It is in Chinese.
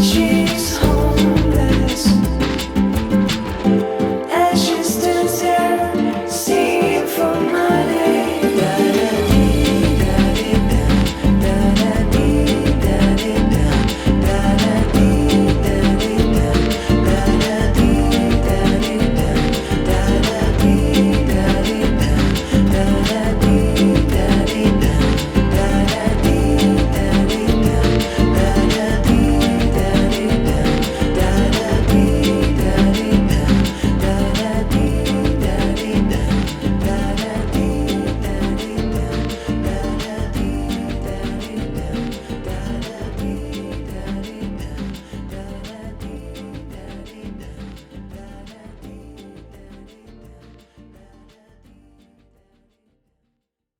心。